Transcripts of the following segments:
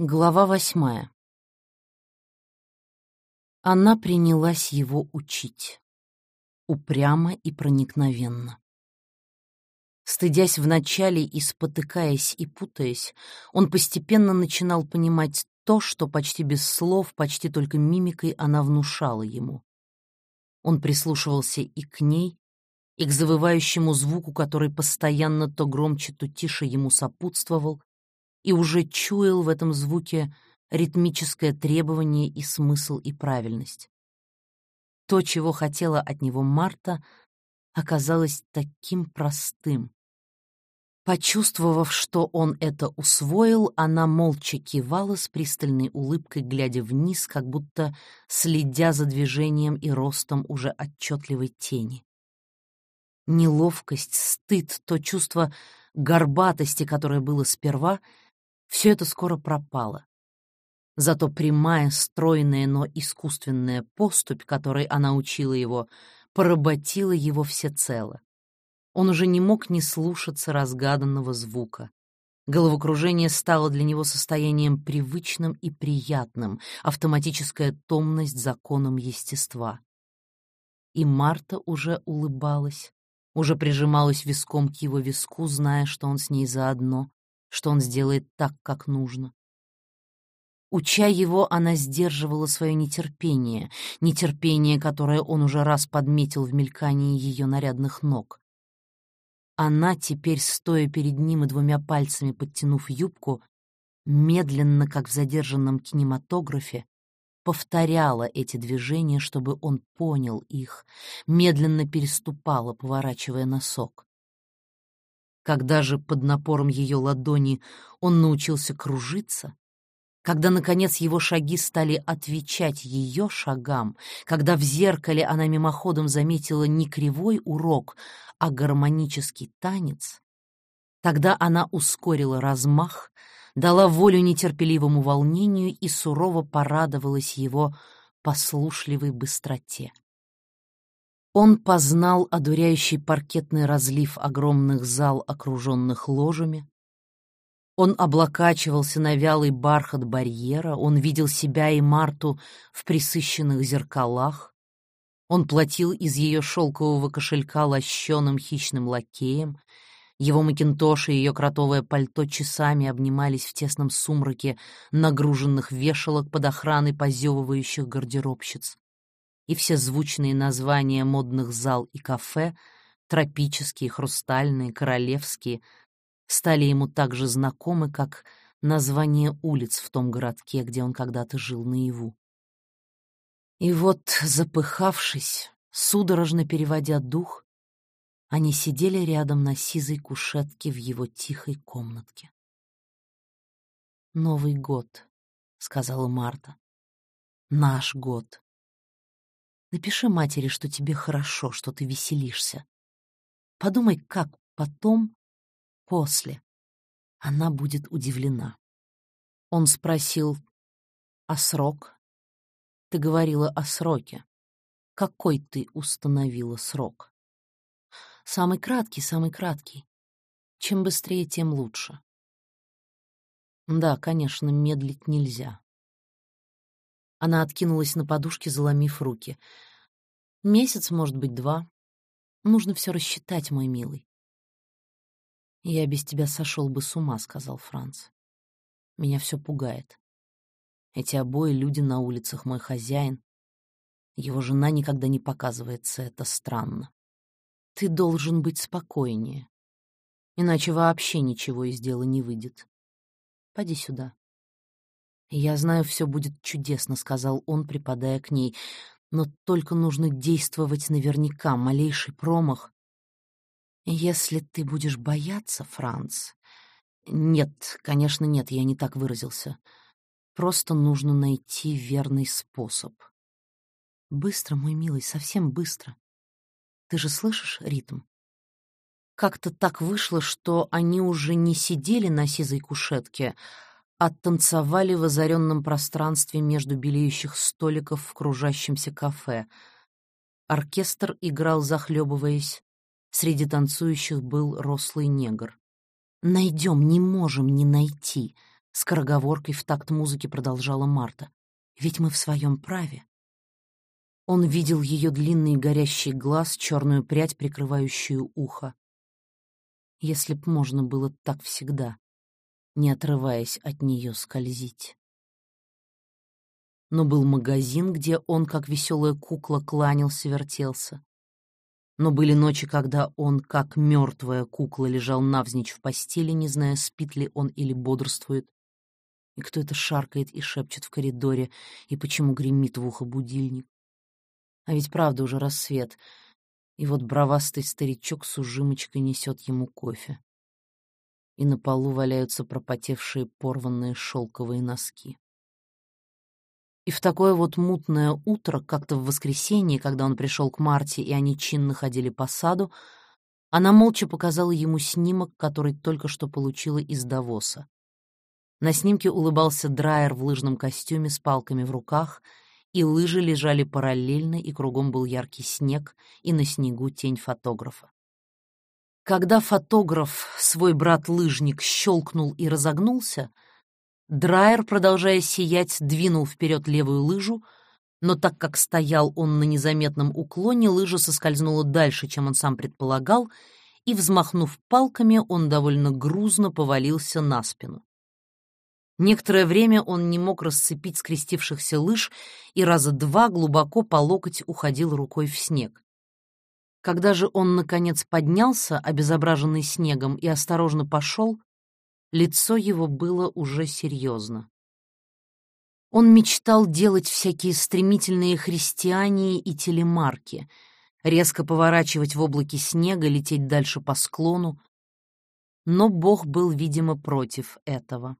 Глава восьмая. Она принялась его учить. Упрямо и проникновенно. Стыдясь вначале и спотыкаясь и путаясь, он постепенно начинал понимать то, что почти без слов, почти только мимикой она внушала ему. Он прислушивался и к ней, и к завывающему звуку, который постоянно то громче, то тише ему сопутствовал, и уже чуял в этом звуке ритмическое требование и смысл и правильность. То, чего хотела от него Марта, оказалось таким простым. Почувствовав, что он это усвоил, она молча кивала с пристальной улыбкой, глядя вниз, как будто следя за движением и ростом уже отчетливой тени. Неловкость, стыд, то чувство горбатости, которое было сперва, все это скоро пропало. Зато прямая, стройная, но искусственная поступь, которой она учила его, поработила его всецело. Он уже не мог не слушаться разгаданного звука. Головокружение стало для него состоянием привычным и приятным, автоматическая томность законом естества. И Марта уже улыбалась, уже прижималась виском к его виску, зная, что он с ней заодно, что он сделает так, как нужно. Уча его, она сдерживала свое нетерпение, нетерпение, которое он уже раз подметил в мелькании ее нарядных ног. Она теперь, стоя перед ним и двумя пальцами подтянув юбку, медленно, как в задержанном кинематографе, повторяла эти движения, чтобы он понял их, медленно переступала, поворачивая носок. Когда же под напором ее ладони он научился кружиться, когда, наконец, его шаги стали отвечать ее шагам, когда в зеркале она мимоходом заметила не кривой урок, а гармонический танец, тогда она ускорила размах, дала волю нетерпеливому волнению и сурово порадовалась его послушливой быстроте. Он познал одуряющий паркетный разлив огромных зал, окруженных ложами. Он облокачивался на вялый бархат барьера, он видел себя и Марту в присыщенных зеркалах. Он платил из ее шелкового кошелька лощеным хищным лакеем. Его макинтош и ее кротовое пальто часами обнимались в тесном сумраке нагруженных вешалок под охраной позевывающих гардеробщиц и все звучные названия модных зал и кафе, тропические, хрустальные, королевские, стали ему так же знакомы, как название улиц в том городке, где он когда-то жил наяву. И вот, запыхавшись, судорожно переводя дух, они сидели рядом на сизой кушетке в его тихой комнатке. «Новый год», — сказала Марта. «Наш год. Напиши матери, что тебе хорошо, что ты веселишься. Подумай, как потом, после, она будет удивлена. Он спросил, а срок? Ты говорила о сроке. Какой ты установила срок? Самый краткий, самый краткий. Чем быстрее, тем лучше. Да, конечно, медлить нельзя. Она откинулась на подушке, заломив руки. «Месяц, может быть, два. Нужно все рассчитать, мой милый». «Я без тебя сошел бы с ума», — сказал Франц. «Меня все пугает. Эти обои люди на улицах, мой хозяин. Его жена никогда не показывается, это странно. Ты должен быть спокойнее, иначе вообще ничего из дела не выйдет. Поди сюда». «Я знаю, все будет чудесно», — сказал он, припадая к ней. «Но только нужно действовать наверняка, малейший промах». «Если ты будешь бояться, Франц...» «Нет, конечно, нет, я не так выразился. Просто нужно найти верный способ». «Быстро, мой милый, совсем быстро. Ты же слышишь ритм?» Как-то так вышло, что они уже не сидели на сизой кушетке, оттанцевали в озаренном пространстве между белеющих столиков в кружащемся кафе. Оркестр играл, захлебываясь. Среди танцующих был рослый негр. «Найдем, не можем не найти», — Скороговоркой в такт музыки продолжала Марта. «Ведь мы в своем праве». Он видел ее длинный горящий глаз, черную прядь, прикрывающую ухо. Если б можно было так всегда, не отрываясь от нее, скользить. Но был магазин, где он, как веселая кукла, кланялся, вертелся. Но были ночи, когда он, как мертвая кукла, лежал навзничь в постели, не зная, спит ли он или бодрствует. И кто это шаркает и шепчет в коридоре, и почему гремит в ухо будильник. А ведь правда уже рассвет, и вот бровастый старичок с ужимочкой несет ему кофе. И на полу валяются пропотевшие порванные шелковые носки. И в такое вот мутное утро, как-то в воскресенье, когда он пришел к Марте, и они чинно ходили по саду, она молча показала ему снимок, который только что получила из Давоса. На снимке улыбался драйер в лыжном костюме с палками в руках, и лыжи лежали параллельно, и кругом был яркий снег, и на снегу тень фотографа. Когда фотограф, свой брат-лыжник, щелкнул и разогнулся — Драйер, продолжая сиять, двинул вперед левую лыжу, но так как стоял он на незаметном уклоне, лыжа соскользнула дальше, чем он сам предполагал, и, взмахнув палками, он довольно грузно повалился на спину. Некоторое время он не мог расцепить скрестившихся лыж и раза два глубоко по локоть уходил рукой в снег. Когда же он, наконец, поднялся, обезображенный снегом, и осторожно пошел, Лицо его было уже серьезно. Он мечтал делать всякие стремительные христиане и телемарки, резко поворачивать в облаке снега, лететь дальше по склону, но Бог был, видимо, против этого.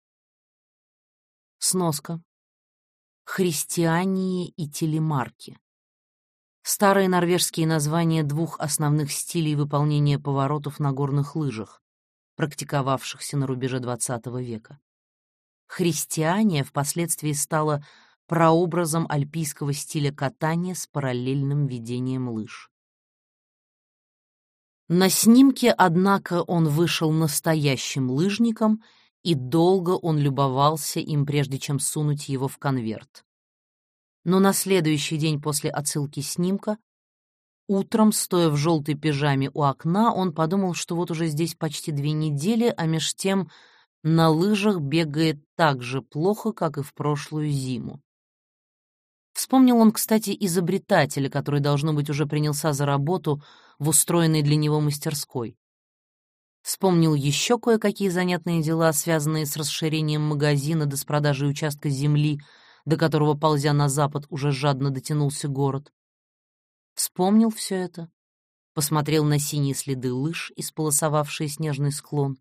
Сноска. Христиане и телемарки. Старые норвежские названия двух основных стилей выполнения поворотов на горных лыжах практиковавшихся на рубеже XX века. Христиане впоследствии стало прообразом альпийского стиля катания с параллельным ведением лыж. На снимке, однако, он вышел настоящим лыжником, и долго он любовался им, прежде чем сунуть его в конверт. Но на следующий день после отсылки снимка Утром, стоя в желтой пижаме у окна, он подумал, что вот уже здесь почти две недели, а меж тем на лыжах бегает так же плохо, как и в прошлую зиму. Вспомнил он, кстати, изобретателя, который, должно быть, уже принялся за работу в устроенной для него мастерской. Вспомнил еще кое-какие занятные дела, связанные с расширением магазина до с продажей участка земли, до которого, ползя на запад, уже жадно дотянулся город. Вспомнил все это, посмотрел на синие следы лыж, исполосовавшие снежный склон,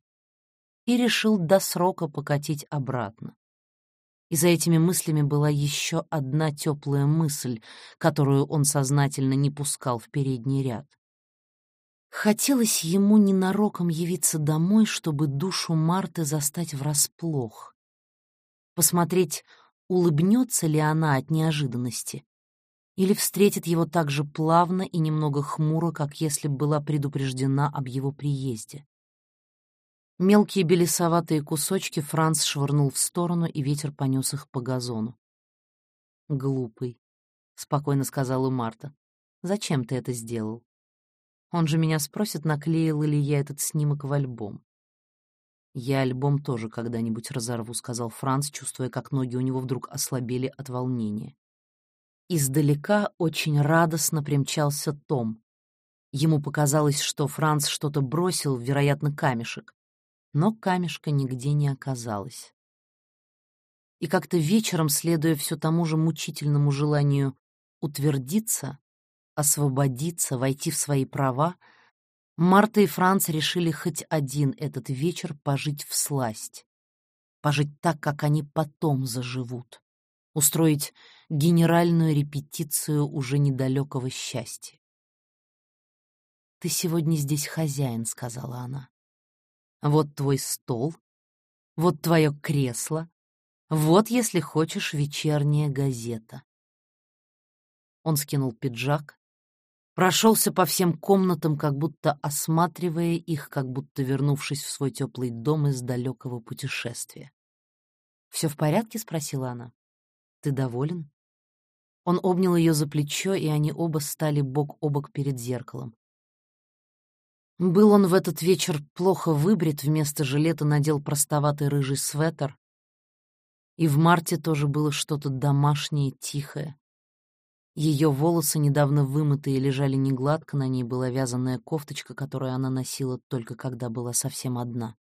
и решил до срока покатить обратно. И за этими мыслями была еще одна теплая мысль, которую он сознательно не пускал в передний ряд. Хотелось ему ненароком явиться домой, чтобы душу Марты застать врасплох. Посмотреть, улыбнется ли она от неожиданности, или встретит его так же плавно и немного хмуро, как если бы была предупреждена об его приезде. Мелкие белесоватые кусочки Франц швырнул в сторону, и ветер понес их по газону. «Глупый», — спокойно сказала Марта. «Зачем ты это сделал? Он же меня спросит, наклеил ли я этот снимок в альбом». «Я альбом тоже когда-нибудь разорву», — сказал Франц, чувствуя, как ноги у него вдруг ослабели от волнения. Издалека очень радостно примчался Том. Ему показалось, что Франц что-то бросил, вероятно, камешек, но камешка нигде не оказалось. И как-то вечером, следуя все тому же мучительному желанию утвердиться, освободиться, войти в свои права, Марта и Франц решили хоть один этот вечер пожить в сласть, пожить так, как они потом заживут, устроить генеральную репетицию уже недалекого счастья. «Ты сегодня здесь хозяин», — сказала она. «Вот твой стол, вот твое кресло, вот, если хочешь, вечерняя газета». Он скинул пиджак, прошелся по всем комнатам, как будто осматривая их, как будто вернувшись в свой теплый дом из далекого путешествия. Все в порядке?» — спросила она. «Ты доволен?» Он обнял ее за плечо, и они оба стали бок о бок перед зеркалом. Был он в этот вечер плохо выбрит, вместо жилета надел простоватый рыжий свитер. И в марте тоже было что-то домашнее, тихое. Ее волосы, недавно вымытые, лежали негладко, на ней была вязаная кофточка, которую она носила только когда была совсем одна.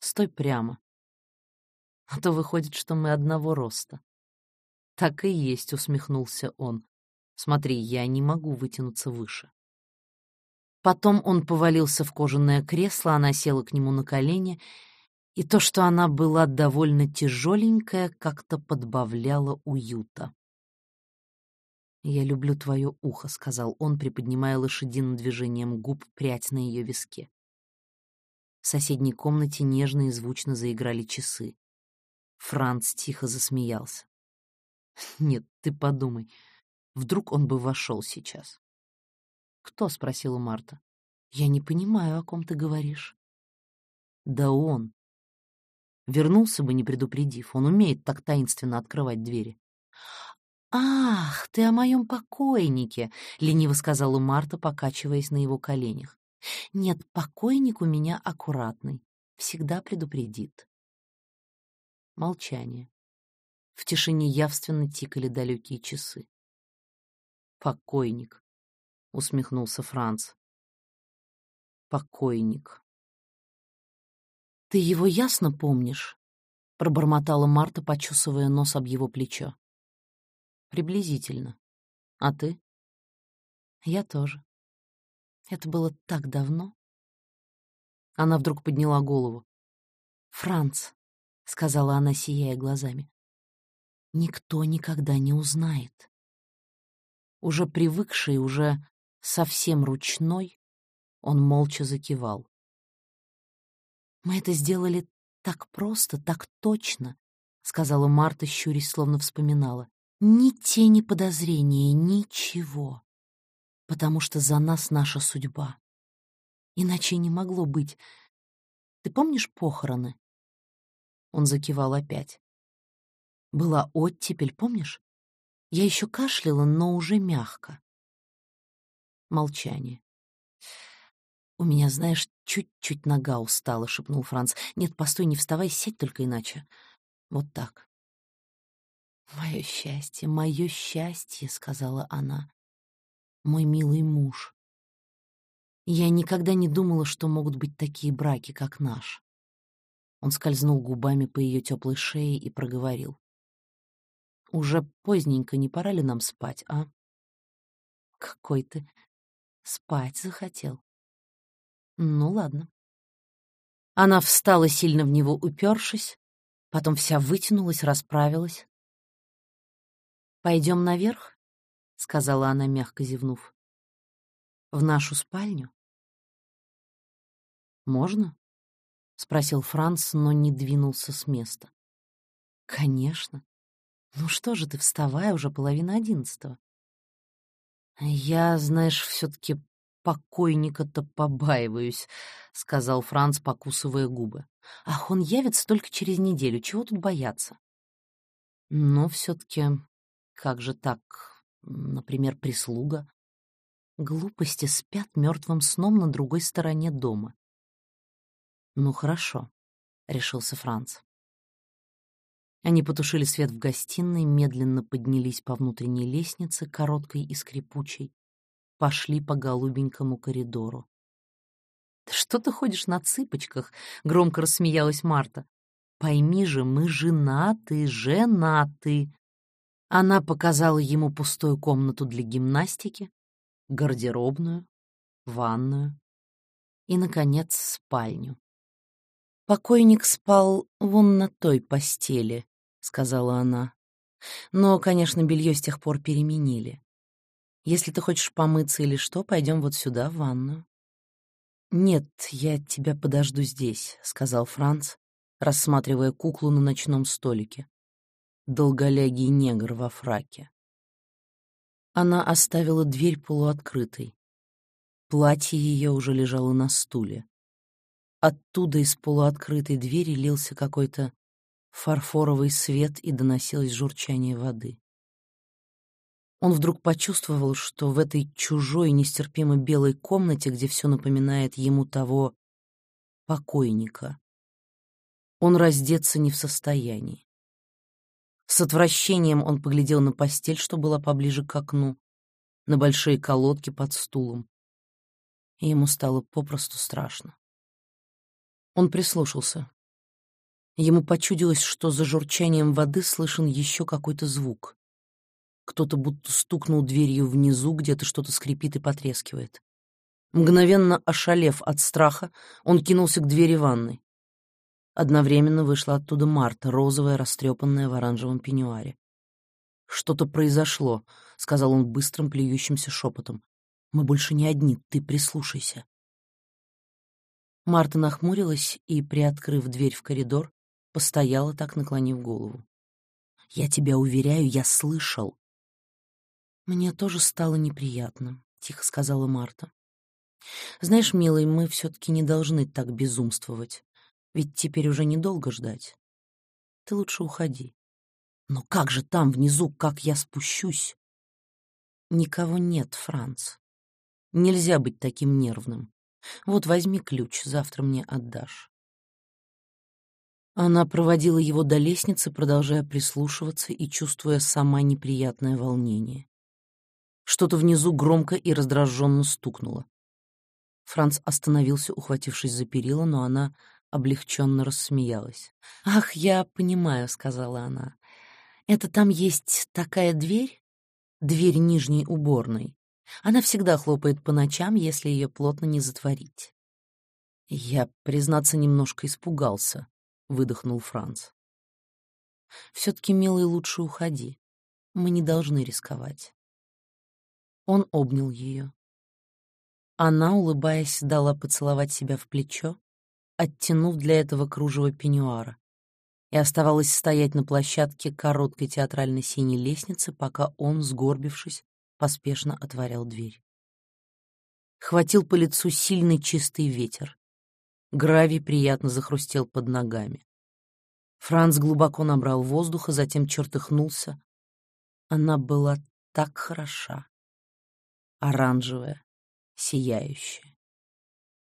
«Стой прямо. А то выходит, что мы одного роста». «Так и есть», — усмехнулся он. «Смотри, я не могу вытянуться выше». Потом он повалился в кожаное кресло, она села к нему на колени, и то, что она была довольно тяжеленькая, как-то подбавляло уюта. «Я люблю твое ухо», — сказал он, приподнимая лошадиным движением губ прядь на ее виске. В соседней комнате нежно и звучно заиграли часы. Франц тихо засмеялся. «Нет, ты подумай, вдруг он бы вошел сейчас?» «Кто?» — спросила Марта. «Я не понимаю, о ком ты говоришь». «Да он. Вернулся бы, не предупредив. Он умеет так таинственно открывать двери». «Ах, ты о моем покойнике!» — лениво сказала Марта, покачиваясь на его коленях. «Нет, покойник у меня аккуратный, всегда предупредит». Молчание. В тишине явственно тикали далекие часы. «Покойник», — усмехнулся Франц. «Покойник». «Ты его ясно помнишь?» — пробормотала Марта, почесывая нос об его плечо. «Приблизительно. А ты?» «Я тоже. Это было так давно». Она вдруг подняла голову. «Франц», — сказала она, сияя глазами, — «никто никогда не узнает». Уже привыкший, уже совсем ручной, он молча закивал. «Мы это сделали так просто, так точно», — сказала Марта, щурясь, словно вспоминала. «Ни тени подозрения, ничего. Потому что за нас наша судьба. Иначе не могло быть. Ты помнишь похороны?» Он закивал опять. «Была оттепель, помнишь? Я еще кашляла, но уже мягко. Молчание. «У меня, знаешь, чуть-чуть нога устала», — шепнул Франц. «Нет, постой, не вставай, сядь только иначе. Вот так». «Мое счастье, мое счастье», — сказала она. «Мой милый муж». Я никогда не думала, что могут быть такие браки, как наш. Он скользнул губами по ее теплой шее и проговорил. «Уже поздненько, не пора ли нам спать, а?» «Какой ты Спать захотел. Ну, ладно. Она встала, сильно в него упершись, потом вся вытянулась, расправилась. «Пойдем наверх?» — сказала она, мягко зевнув. «В нашу спальню?» «Можно?» — спросил Франц, но не двинулся с места. «Конечно. Ну что же ты, вставай, уже половина одиннадцатого. «Я, знаешь, все-таки покойника-то побаиваюсь», — сказал Франц, покусывая губы. «Ах, он явится только через неделю. Чего тут бояться?» «Но все-таки как же так, например, прислуга?» Глупости спят мертвым сном на другой стороне дома. «Ну хорошо», — решился Франц. Они потушили свет в гостиной, медленно поднялись по внутренней лестнице, короткой и скрипучей, пошли по голубенькому коридору. «Да что ты ходишь на цыпочках?» — громко рассмеялась Марта. «Пойми же, мы женаты, женаты!» Она показала ему пустую комнату для гимнастики, гардеробную, ванную и, наконец, спальню. Покойник спал вон на той постели, — сказала она. «Но, конечно, белье с тех пор переменили. Если ты хочешь помыться или что, пойдем вот сюда, в ванную». «Нет, я тебя подожду здесь», — сказал Франц, рассматривая куклу на ночном столике. Долголягий негр во фраке. Она оставила дверь полуоткрытой. Платье ее уже лежало на стуле. Оттуда из полуоткрытой двери лился какой-то фарфоровый свет и доносилось журчание воды. Он вдруг почувствовал, что в этой чужой, нестерпимо белой комнате, где все напоминает ему того покойника, он раздеться не в состоянии. С отвращением он поглядел на постель, что была поближе к окну, на большие колодки под стулом. И ему стало попросту страшно. Он прислушался. Ему почудилось, что за журчанием воды слышен еще какой-то звук. Кто-то будто стукнул дверью внизу, где-то что-то скрипит и потрескивает. Мгновенно ошалев от страха, он кинулся к двери ванной. Одновременно вышла оттуда Марта, розовая, растрепанная в оранжевом пеньюаре. «Что-то произошло», — сказал он быстрым, плюющимся шепотом. «Мы больше не одни, ты прислушайся». Марта нахмурилась и, приоткрыв дверь в коридор, постояла так, наклонив голову. «Я тебя уверяю, я слышал». «Мне тоже стало неприятно», — тихо сказала Марта. «Знаешь, милый, мы все-таки не должны так безумствовать, ведь теперь уже недолго ждать. Ты лучше уходи». «Но как же там, внизу, как я спущусь?» «Никого нет, Франц. Нельзя быть таким нервным. Вот возьми ключ, завтра мне отдашь. Она проводила его до лестницы, продолжая прислушиваться и чувствуя сама неприятное волнение. Что-то внизу громко и раздраженно стукнуло. Франц остановился, ухватившись за перила, но она облегченно рассмеялась. «Ах, я понимаю», — сказала она. «Это там есть такая дверь? Дверь нижней уборной. Она всегда хлопает по ночам, если ее плотно не затворить. Я, признаться, немножко испугался, выдохнул Франц. Все-таки, милый, лучше уходи. Мы не должны рисковать. Он обнял ее. Она, улыбаясь, дала поцеловать себя в плечо, оттянув для этого кружево пеньюара, и оставалась стоять на площадке короткой театральной синей лестницы, пока он, сгорбившись, поспешно отворял дверь. Хватил по лицу сильный чистый ветер. Гравий приятно захрустел под ногами. Франц глубоко набрал воздуха, затем чертыхнулся. Она была так хороша. Оранжевая, сияющая.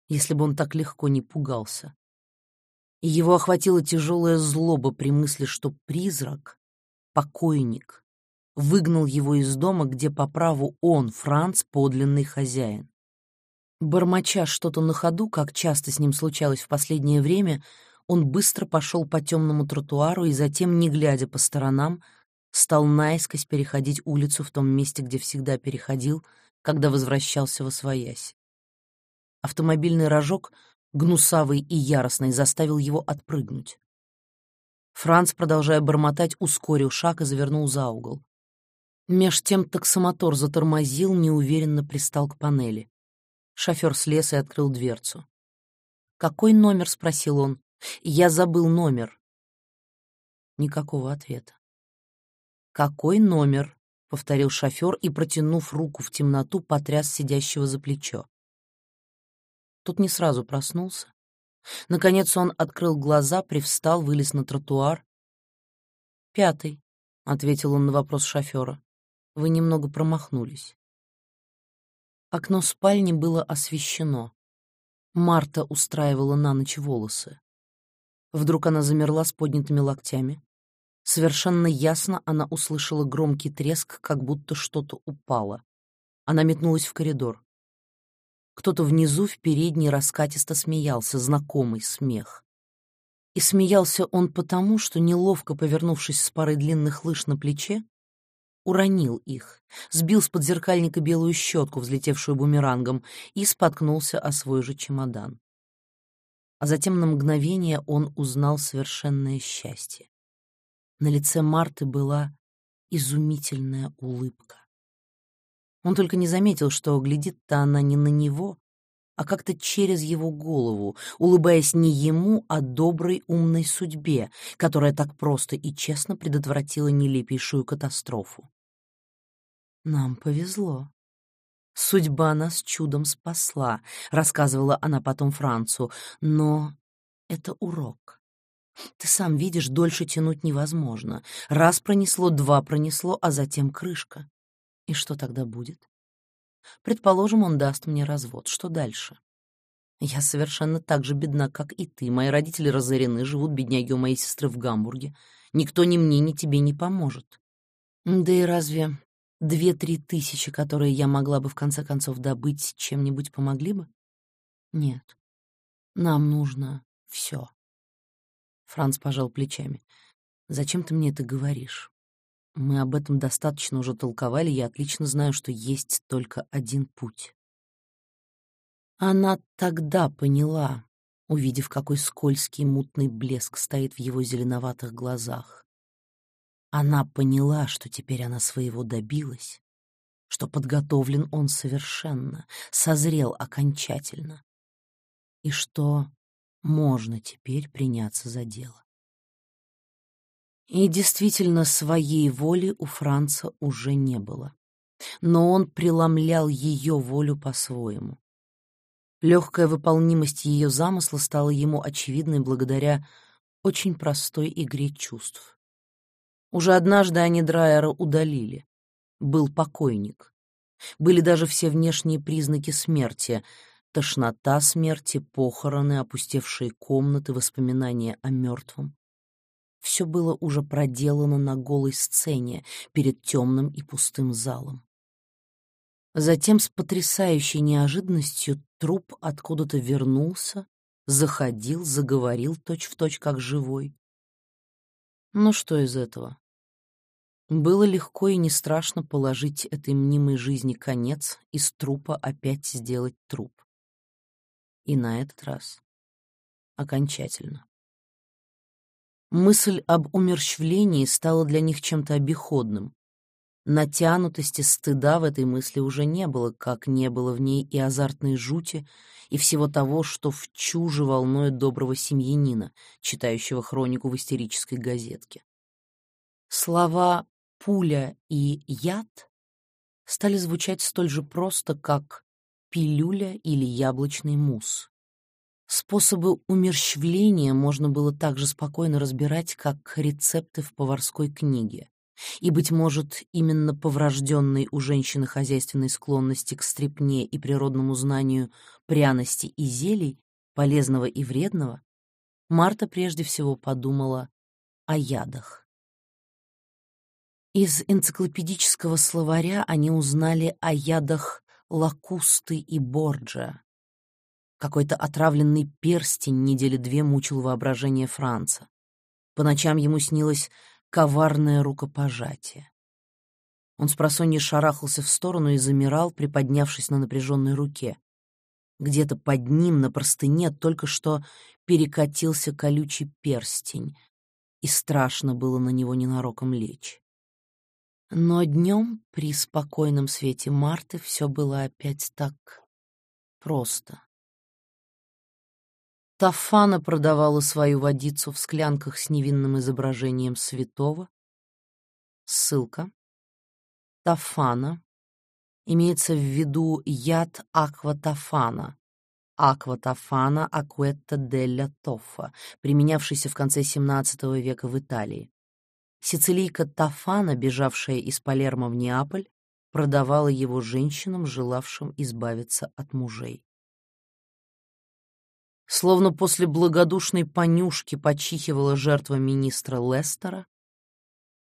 Если бы он так легко не пугался. И его охватила тяжелая злоба при мысли, что призрак, покойник, выгнал его из дома, где по праву он, Франц, подлинный хозяин. Бормоча что-то на ходу, как часто с ним случалось в последнее время, он быстро пошел по темному тротуару и затем, не глядя по сторонам, стал наискось переходить улицу в том месте, где всегда переходил, когда возвращался во своясь. Автомобильный рожок, гнусавый и яростный, заставил его отпрыгнуть. Франц, продолжая бормотать, ускорил шаг и завернул за угол. Меж тем таксомотор затормозил, неуверенно пристал к панели. Шофер слез и открыл дверцу. «Какой номер?» — спросил он. «Я забыл номер». Никакого ответа. «Какой номер?» — повторил шофер и, протянув руку в темноту, потряс сидящего за плечо. Тот не сразу проснулся. Наконец он открыл глаза, привстал, вылез на тротуар. «Пятый», — ответил он на вопрос шофера. Вы немного промахнулись. Окно спальни было освещено. Марта устраивала на ночь волосы. Вдруг она замерла с поднятыми локтями. Совершенно ясно она услышала громкий треск, как будто что-то упало. Она метнулась в коридор. Кто-то внизу в передней раскатисто смеялся, знакомый смех. И смеялся он потому, что, неловко повернувшись с парой длинных лыж на плече, уронил их, сбил с подзеркальника белую щетку, взлетевшую бумерангом, и споткнулся о свой же чемодан. А затем на мгновение он узнал совершенное счастье. На лице Марты была изумительная улыбка. Он только не заметил, что глядит-то она не на него, а как-то через его голову, улыбаясь не ему, а доброй умной судьбе, которая так просто и честно предотвратила нелепейшую катастрофу. Нам повезло. Судьба нас чудом спасла, рассказывала она потом Францу, но это урок. Ты сам видишь, дольше тянуть невозможно. Раз пронесло, два пронесло, а затем крышка. И что тогда будет? Предположим, он даст мне развод. Что дальше? Я совершенно так же бедна, как и ты. Мои родители разорены, живут бедняги у моей сестры в Гамбурге. Никто ни мне, ни тебе не поможет. Да и разве две-три тысячи, которые я могла бы в конце концов добыть, чем-нибудь помогли бы? Нет. Нам нужно все. Франц пожал плечами. Зачем ты мне это говоришь? Мы об этом достаточно уже толковали, я отлично знаю, что есть только один путь. Она тогда поняла, увидев, какой скользкий мутный блеск стоит в его зеленоватых глазах. Она поняла, что теперь она своего добилась, что подготовлен он совершенно, созрел окончательно, и что можно теперь приняться за дело. И действительно, своей воли у Франца уже не было. Но он преломлял ее волю по-своему. Легкая выполнимость ее замысла стала ему очевидной благодаря очень простой игре чувств. Уже однажды они Драйера удалили. Был покойник. Были даже все внешние признаки смерти — тошнота смерти, похороны, опустевшие комнаты, воспоминания о мертвом. Все было уже проделано на голой сцене перед темным и пустым залом. Затем с потрясающей неожиданностью труп откуда-то вернулся, заходил, заговорил точь-в-точь, точь, как живой. Ну что из этого? Было легко и не страшно положить этой мнимой жизни конец, из трупа опять сделать труп. И на этот раз окончательно. Мысль об умерщвлении стала для них чем-то обиходным. Натянутости стыда в этой мысли уже не было, как не было в ней и азартной жути, и всего того, что в чуже волнует доброго семьянина, читающего хронику в истерической газетке. Слова «пуля» и «яд» стали звучать столь же просто, как «пилюля» или «яблочный мусс». Способы умерщвления можно было так же спокойно разбирать, как рецепты в поварской книге. И, быть может, именно по врожденной у женщины хозяйственной склонности к стрепне и природному знанию пряности и зелий, полезного и вредного, Марта прежде всего подумала о ядах. Из энциклопедического словаря они узнали о ядах лакусты и борджа, какой-то отравленный перстень недели две мучил воображение Франца. По ночам ему снилось коварное рукопожатие. Он с просонья шарахался в сторону и замирал, приподнявшись на напряженной руке. Где-то под ним на простыне только что перекатился колючий перстень, и страшно было на него ненароком лечь. Но днем при спокойном свете Марты все было опять так просто. Тафана продавала свою водицу в склянках с невинным изображением святого. Ссылка. Тафана. Имеется в виду яд акватофана. Акватофана акветта делля тоффа, применявшийся в конце XVII века в Италии. Сицилийка Тафана, бежавшая из Палермо в Неаполь, продавала его женщинам, желавшим избавиться от мужей. Словно после благодушной понюшки почихивала жертва министра Лестера,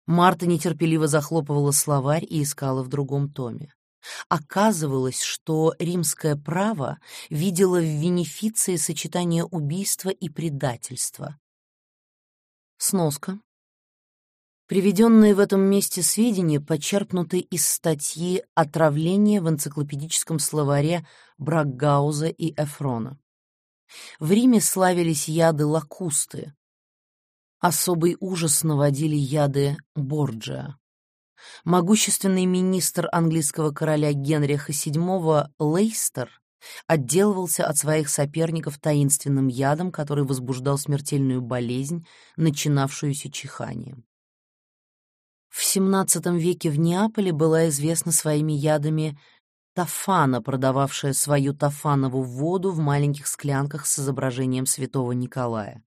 Марта нетерпеливо захлопывала словарь и искала в другом томе. Оказывалось, что римское право видело в винифиции сочетание убийства и предательства. Сноска. Приведенные в этом месте сведения почерпнуты из статьи «Отравление» в энциклопедическом словаре Бракгауза и Эфрона. В Риме славились яды лакусты. Особый ужас наводили яды Борджиа. Могущественный министр английского короля Генриха VII Лейстер отделывался от своих соперников таинственным ядом, который возбуждал смертельную болезнь, начинавшуюся чиханием. В XVII веке в Неаполе была известна своими ядами Тафана, продававшая свою тафанову воду в маленьких склянках с изображением святого Николая.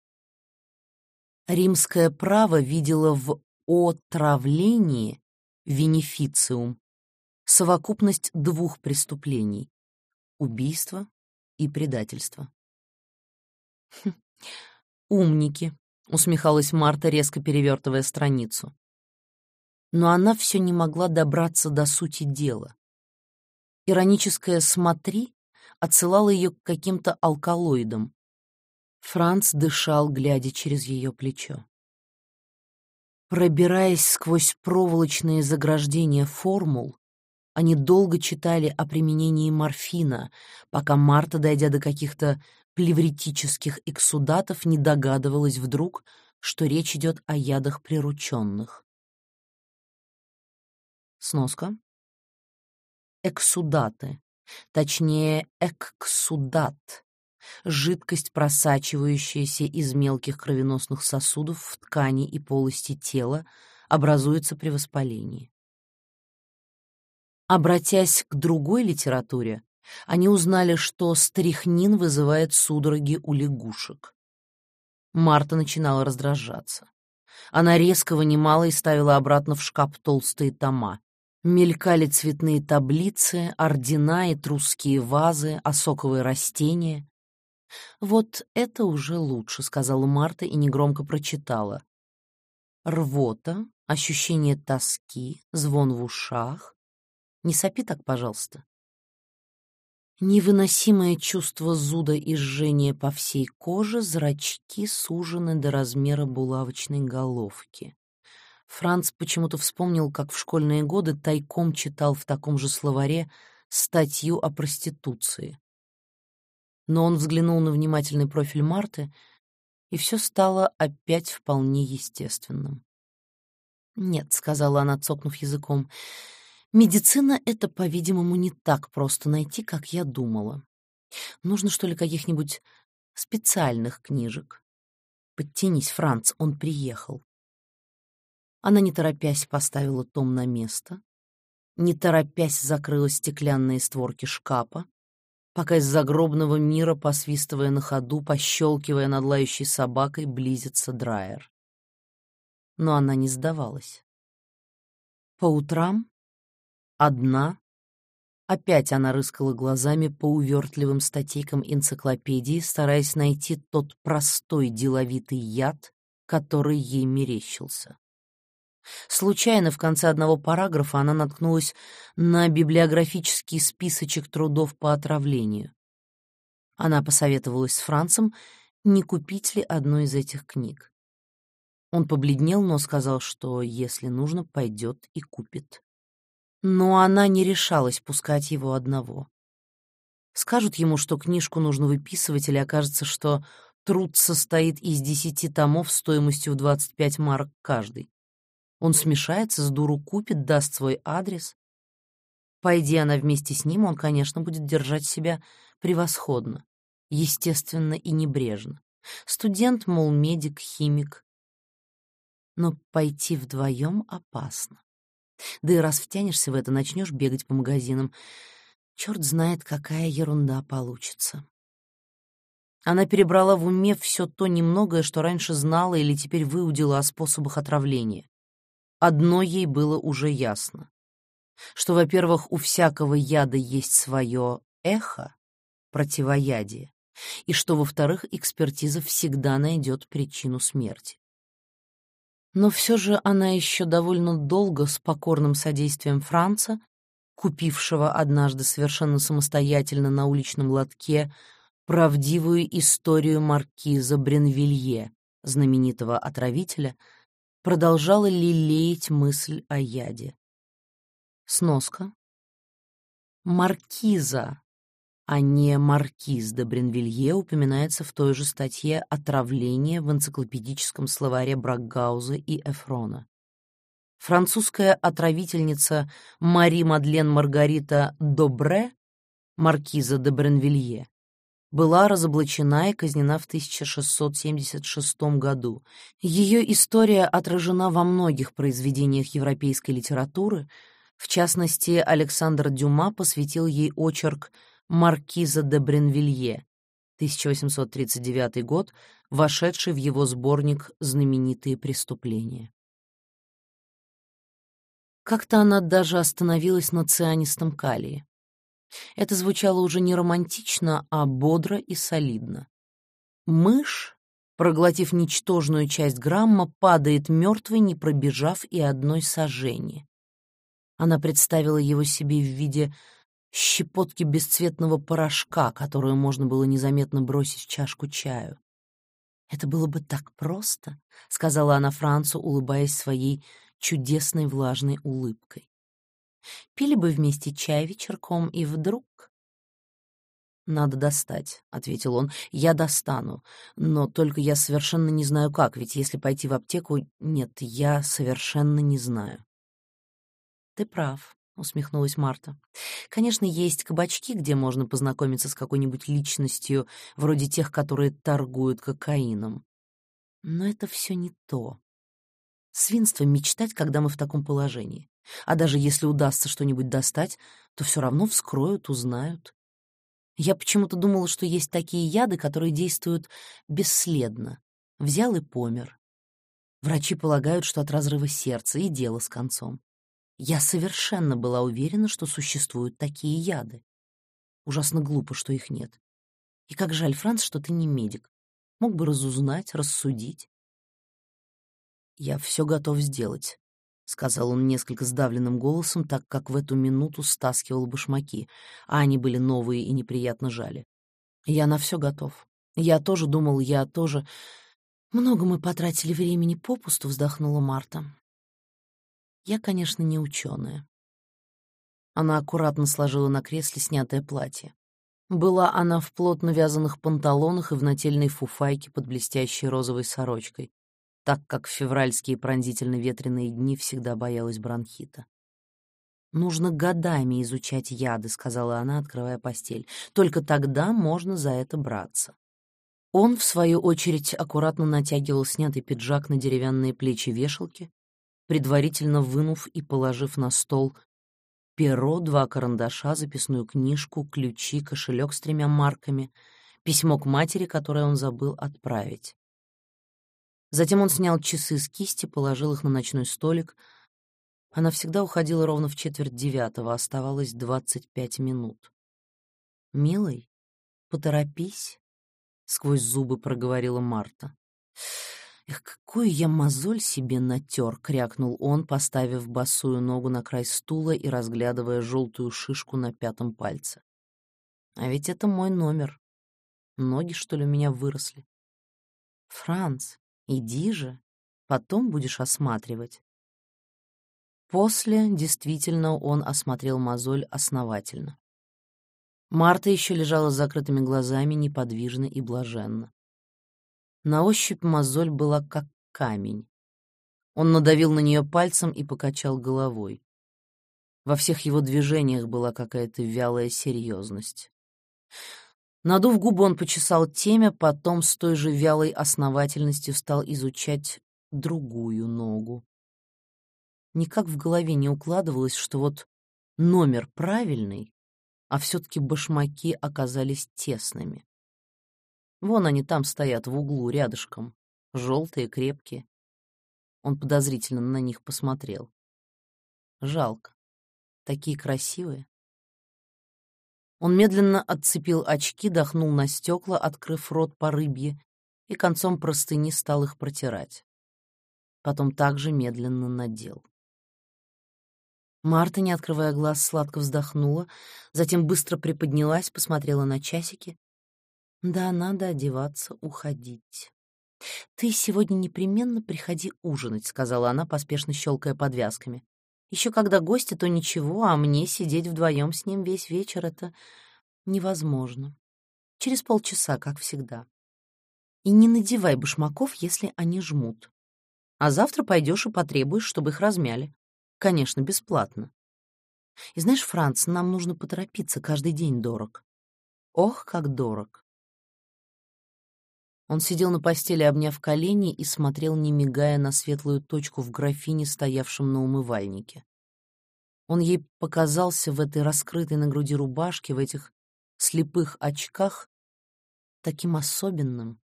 Римское право видело в отравлении венефициум совокупность двух преступлений — убийства и предательства. Хм, «Умники», — усмехалась Марта, резко перевертывая страницу. Но она все не могла добраться до сути дела. Ироническое «смотри» отсылало ее к каким-то алкалоидам. Франц дышал, глядя через ее плечо. Пробираясь сквозь проволочные заграждения формул, они долго читали о применении морфина, пока Марта, дойдя до каких-то плевритических эксудатов, не догадывалась вдруг, что речь идет о ядах прирученных. Сноска. Эксудаты, точнее, экксудат, жидкость, просачивающаяся из мелких кровеносных сосудов в ткани и полости тела, образуется при воспалении. Обратясь к другой литературе, они узнали, что стрихнин вызывает судороги у лягушек. Марта начинала раздражаться. Она резко вынимала и ставила обратно в шкаф толстые тома. Мелькали цветные таблицы, ордена и трусские вазы, осоковые растения. «Вот это уже лучше», — сказала Марта и негромко прочитала. Рвота, ощущение тоски, звон в ушах, не сопи так, пожалуйста. Невыносимое чувство зуда и жжения по всей коже, зрачки сужены до размера булавочной головки. Франц почему-то вспомнил, как в школьные годы тайком читал в таком же словаре статью о проституции. Но он взглянул на внимательный профиль Марты, и все стало опять вполне естественным. «Нет», — сказала она, цокнув языком, — Медицина — это, по-видимому, не так просто найти, как я думала. Нужно, что ли, каких-нибудь специальных книжек. Подтянись, Франц, он приехал. Она, не торопясь, поставила том на место, не торопясь закрыла стеклянные створки шкафа, пока из загробного мира, посвистывая на ходу, пощелкивая над лающей собакой, близится драйер. Но она не сдавалась. По утрам Одна. Опять она рыскала глазами по увертливым статейкам энциклопедии, стараясь найти тот простой деловитый яд, который ей мерещился. Случайно в конце одного параграфа она наткнулась на библиографический списочек трудов по отравлению. Она посоветовалась с Францем, не купить ли одну из этих книг. Он побледнел, но сказал, что, если нужно, пойдет и купит но она не решалась пускать его одного. Скажут ему, что книжку нужно выписывать, или окажется, что труд состоит из десяти томов стоимостью в 25 марок каждый. Он смешается, с дуру купит, даст свой адрес. Пойди она вместе с ним, он, конечно, будет держать себя превосходно, естественно и небрежно. Студент, мол, медик, химик. Но пойти вдвоем опасно. Да и раз втянешься в это, начнешь бегать по магазинам. Черт знает, какая ерунда получится. Она перебрала в уме все то немногое, что раньше знала или теперь выудила о способах отравления. Одно ей было уже ясно. Что, во-первых, у всякого яда есть свое эхо, противоядие, и что, во-вторых, экспертиза всегда найдет причину смерти. Но все же она еще довольно долго с покорным содействием Франца, купившего однажды совершенно самостоятельно на уличном лотке правдивую историю маркиза Бренвилье, знаменитого отравителя, продолжала лелеять мысль о яде. Сноска. Маркиза а не маркиз де Бренвилье упоминается в той же статье «Отравление» в энциклопедическом словаре Бракгауза и Эфрона. Французская отравительница Мари Мадлен Маргарита Добре, маркиза де Бренвилье, была разоблачена и казнена в 1676 году. Ее история отражена во многих произведениях европейской литературы, в частности, Александр Дюма посвятил ей очерк маркиза де Бренвилье, 1839 год, вошедший в его сборник «Знаменитые преступления». Как-то она даже остановилась на цианистом калии. Это звучало уже не романтично, а бодро и солидно. Мышь, проглотив ничтожную часть грамма, падает мертвой, не пробежав и одной сожжения. Она представила его себе в виде щепотки бесцветного порошка, которую можно было незаметно бросить в чашку чаю. «Это было бы так просто», — сказала она Францу, улыбаясь своей чудесной влажной улыбкой. «Пили бы вместе чай вечерком, и вдруг...» «Надо достать», — ответил он. «Я достану. Но только я совершенно не знаю как, ведь если пойти в аптеку... Нет, я совершенно не знаю». «Ты прав», — усмехнулась Марта. «Конечно, есть кабачки, где можно познакомиться с какой-нибудь личностью, вроде тех, которые торгуют кокаином. Но это все не то. Свинство мечтать, когда мы в таком положении. А даже если удастся что-нибудь достать, то все равно вскроют, узнают. Я почему-то думала, что есть такие яды, которые действуют бесследно. Взял и помер. Врачи полагают, что от разрыва сердца и дело с концом. Я совершенно была уверена, что существуют такие яды. Ужасно глупо, что их нет. И как жаль, Франц, что ты не медик. Мог бы разузнать, рассудить. «Я все готов сделать», — сказал он несколько сдавленным голосом, так как в эту минуту стаскивал башмаки, а они были новые и неприятно жали. «Я на все готов. Я тоже думал, я тоже...» «Много мы потратили времени попусту», — вздохнула Марта. Я, конечно, не ученая. Она аккуратно сложила на кресле снятое платье. Была она в плотно вязаных панталонах и в нательной фуфайке под блестящей розовой сорочкой, так как в февральские пронзительно-ветреные дни всегда боялась бронхита. «Нужно годами изучать яды», — сказала она, открывая постель. «Только тогда можно за это браться». Он, в свою очередь, аккуратно натягивал снятый пиджак на деревянные плечи вешалки, предварительно вынув и положив на стол перо, два карандаша, записную книжку, ключи, кошелек с тремя марками, письмо к матери, которое он забыл отправить. Затем он снял часы с кисти, положил их на ночной столик. Она всегда уходила ровно в четверть девятого, оставалось двадцать пять минут. «Милый, поторопись», — сквозь зубы проговорила Марта. «Эх, какую я мозоль себе натер!» — крякнул он, поставив босую ногу на край стула и разглядывая желтую шишку на пятом пальце. «А ведь это мой номер. Ноги, что ли, у меня выросли?» «Франц, иди же, потом будешь осматривать». После, действительно, он осмотрел мозоль основательно. Марта еще лежала с закрытыми глазами, неподвижно и блаженно. На ощупь мозоль была как камень. Он надавил на нее пальцем и покачал головой. Во всех его движениях была какая-то вялая серьезность. Надув губы, он почесал темя, потом с той же вялой основательностью стал изучать другую ногу. Никак в голове не укладывалось, что вот номер правильный, а все-таки башмаки оказались тесными. Вон они там стоят в углу, рядышком. Желтые, крепкие. Он подозрительно на них посмотрел. Жалко. Такие красивые. Он медленно отцепил очки, дохнул на стекла, открыв рот по рыбье, и концом простыни стал их протирать. Потом также медленно надел. Марта, не открывая глаз, сладко вздохнула, затем быстро приподнялась, посмотрела на часики да, надо одеваться, уходить. «Ты сегодня непременно приходи ужинать», — сказала она, поспешно щелкая подвязками. Еще когда гости, то ничего, а мне сидеть вдвоем с ним весь вечер — это невозможно. Через полчаса, как всегда. И не надевай башмаков, если они жмут. А завтра пойдешь и потребуешь, чтобы их размяли. Конечно, бесплатно. И знаешь, Франц, нам нужно поторопиться, каждый день дорог. Ох, как дорог. Он сидел на постели, обняв колени, и смотрел, не мигая, на светлую точку в графине, стоявшем на умывальнике. Он ей показался в этой раскрытой на груди рубашке, в этих слепых очках, таким особенным,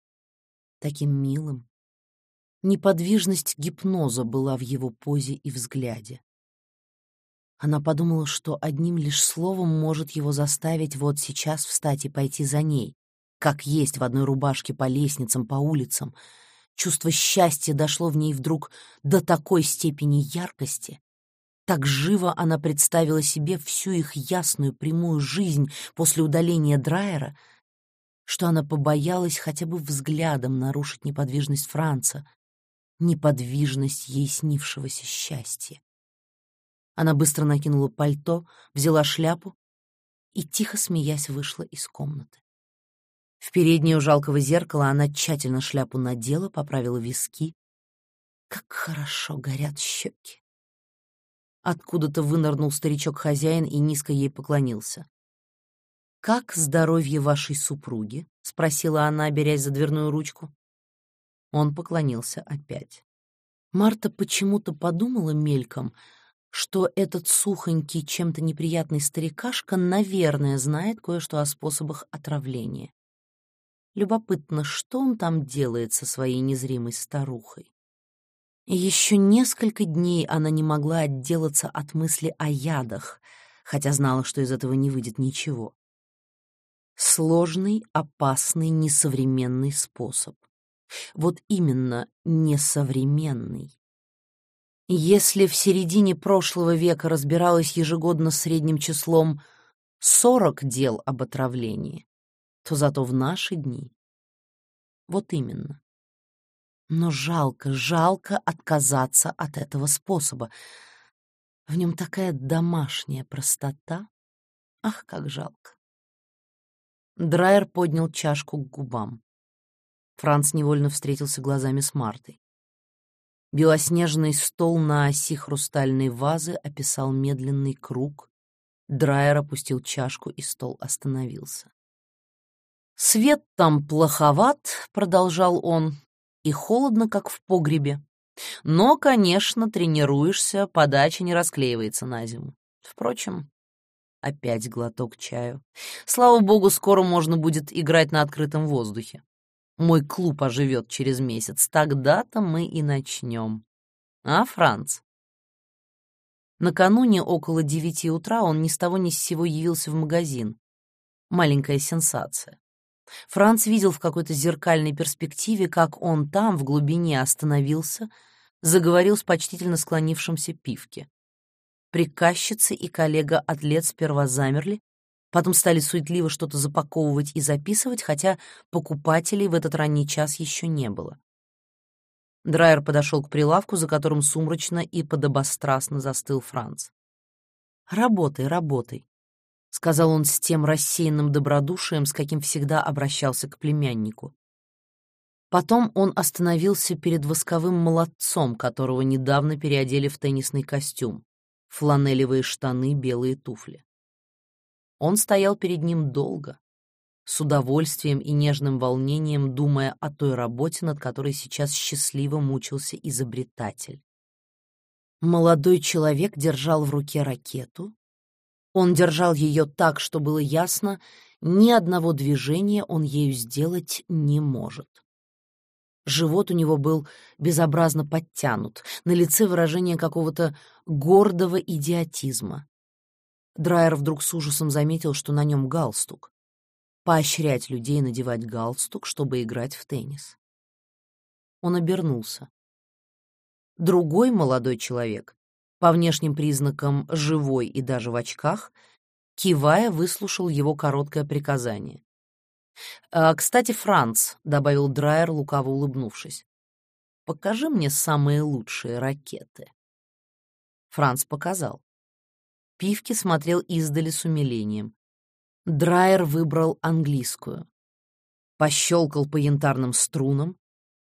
таким милым. Неподвижность гипноза была в его позе и взгляде. Она подумала, что одним лишь словом может его заставить вот сейчас встать и пойти за ней, как есть в одной рубашке по лестницам, по улицам. Чувство счастья дошло в ней вдруг до такой степени яркости. Так живо она представила себе всю их ясную прямую жизнь после удаления Драйера, что она побоялась хотя бы взглядом нарушить неподвижность Франца, неподвижность ей снившегося счастья. Она быстро накинула пальто, взяла шляпу и, тихо смеясь, вышла из комнаты. В переднее у жалкого зеркала она тщательно шляпу надела, поправила виски. Как хорошо горят щеки. Откуда-то вынырнул старичок-хозяин и низко ей поклонился. «Как здоровье вашей супруги?» — спросила она, берясь за дверную ручку. Он поклонился опять. Марта почему-то подумала мельком, что этот сухонький, чем-то неприятный старикашка, наверное, знает кое-что о способах отравления. Любопытно, что он там делает со своей незримой старухой. Еще несколько дней она не могла отделаться от мысли о ядах, хотя знала, что из этого не выйдет ничего. Сложный, опасный, несовременный способ. Вот именно несовременный. Если в середине прошлого века разбиралось ежегодно средним числом 40 дел об отравлении, то зато в наши дни... Вот именно. Но жалко, жалко отказаться от этого способа. В нем такая домашняя простота. Ах, как жалко. Драйер поднял чашку к губам. Франц невольно встретился глазами с Мартой. Белоснежный стол на оси хрустальной вазы описал медленный круг. Драйер опустил чашку, и стол остановился. «Свет там плоховат», — продолжал он, — «и холодно, как в погребе. Но, конечно, тренируешься, подача не расклеивается на зиму. Впрочем, опять глоток чаю. Слава богу, скоро можно будет играть на открытом воздухе. Мой клуб оживет через месяц. Тогда-то мы и начнем. А, Франц? Накануне около девяти утра он ни с того ни с сего явился в магазин. Маленькая сенсация. Франц видел в какой-то зеркальной перспективе, как он там, в глубине, остановился, заговорил с почтительно склонившимся пивке. Приказчицы и коллега-атлет сперва замерли, Потом стали суетливо что-то запаковывать и записывать, хотя покупателей в этот ранний час еще не было. Драйер подошел к прилавку, за которым сумрачно и подобострастно застыл Франц. «Работай, работай», — сказал он с тем рассеянным добродушием, с каким всегда обращался к племяннику. Потом он остановился перед восковым молодцом, которого недавно переодели в теннисный костюм, фланелевые штаны, белые туфли. Он стоял перед ним долго, с удовольствием и нежным волнением думая о той работе, над которой сейчас счастливо мучился изобретатель. Молодой человек держал в руке ракету. Он держал ее так, что было ясно, ни одного движения он ею сделать не может. Живот у него был безобразно подтянут, на лице выражение какого-то гордого идиотизма. Драйер вдруг с ужасом заметил, что на нем галстук. Поощрять людей надевать галстук, чтобы играть в теннис. Он обернулся. Другой молодой человек, по внешним признакам живой и даже в очках, кивая, выслушал его короткое приказание. «А, «Кстати, Франц», — добавил Драйер, лукаво улыбнувшись, — «покажи мне самые лучшие ракеты». Франц показал. Пивки смотрел издали с умилением. Драйер выбрал английскую. Пощелкал по янтарным струнам,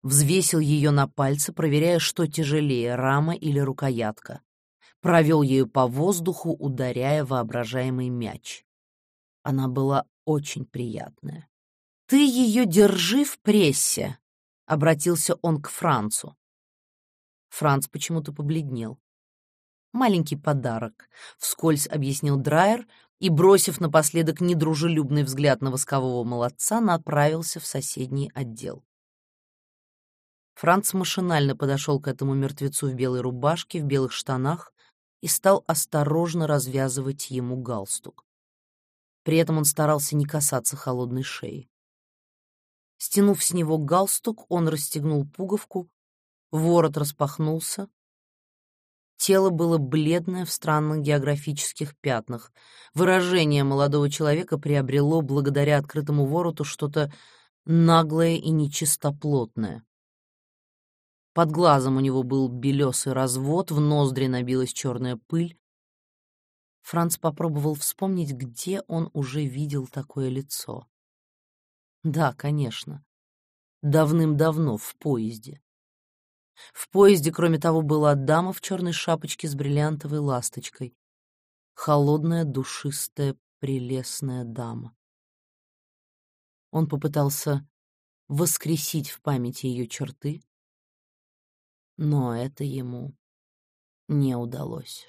взвесил ее на пальцы, проверяя, что тяжелее, рама или рукоятка. Провел ею по воздуху, ударяя воображаемый мяч. Она была очень приятная. «Ты ее держи в прессе», — обратился он к Францу. Франц почему-то побледнел. Маленький подарок, вскользь объяснил Драйер и, бросив напоследок недружелюбный взгляд на воскового молодца, направился в соседний отдел. Франц машинально подошел к этому мертвецу в белой рубашке, в белых штанах и стал осторожно развязывать ему галстук. При этом он старался не касаться холодной шеи. Стянув с него галстук, он расстегнул пуговку, ворот распахнулся. Тело было бледное в странных географических пятнах. Выражение молодого человека приобрело благодаря открытому вороту что-то наглое и нечистоплотное. Под глазом у него был белесый развод, в ноздри набилась черная пыль. Франц попробовал вспомнить, где он уже видел такое лицо. Да, конечно. Давным-давно, в поезде. В поезде, кроме того, была дама в черной шапочке с бриллиантовой ласточкой. Холодная, душистая, прелестная дама. Он попытался воскресить в памяти ее черты, но это ему не удалось.